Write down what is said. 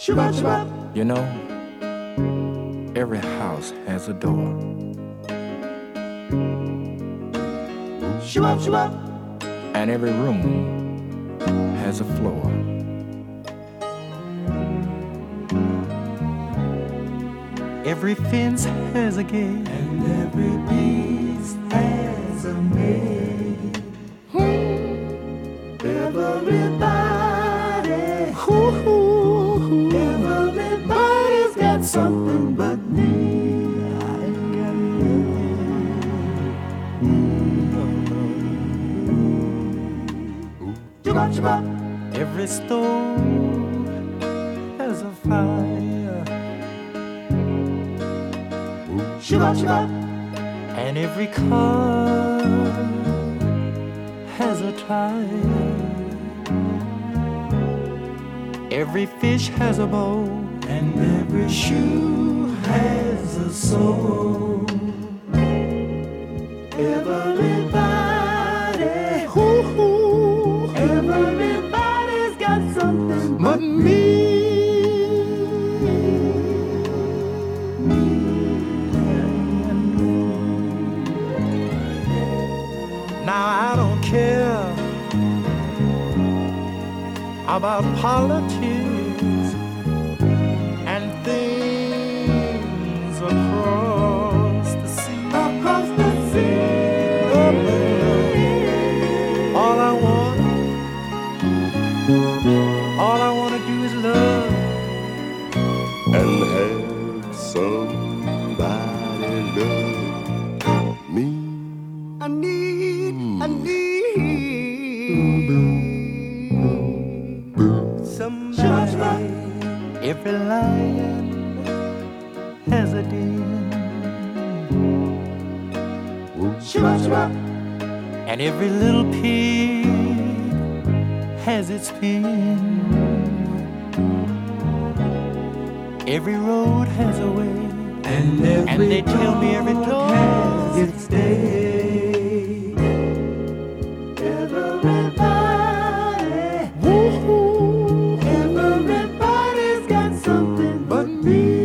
Shabbat, Shabbat. You know, every house has a door. Shabbat, Shabbat. And every room has a floor. Every fence has a gate, and every piece has a maid. Hmm. Everybody, everybody's got something but me. I ain't got nothing. Every stone has a fire. Shabbat, Shabbat. And every car has a tire. Every fish has a bow. And every shoe has a sole. Everybody, hoo-hoo, everybody's got something but me. Now I don't care about politics all I want to do is love and have somebody love me. I need, I hmm. need somebody. Every lion has a den. And every little pig has its pin. Every road has a way, and, and they tell me every door has its day. Everybody, everybody's got something but me.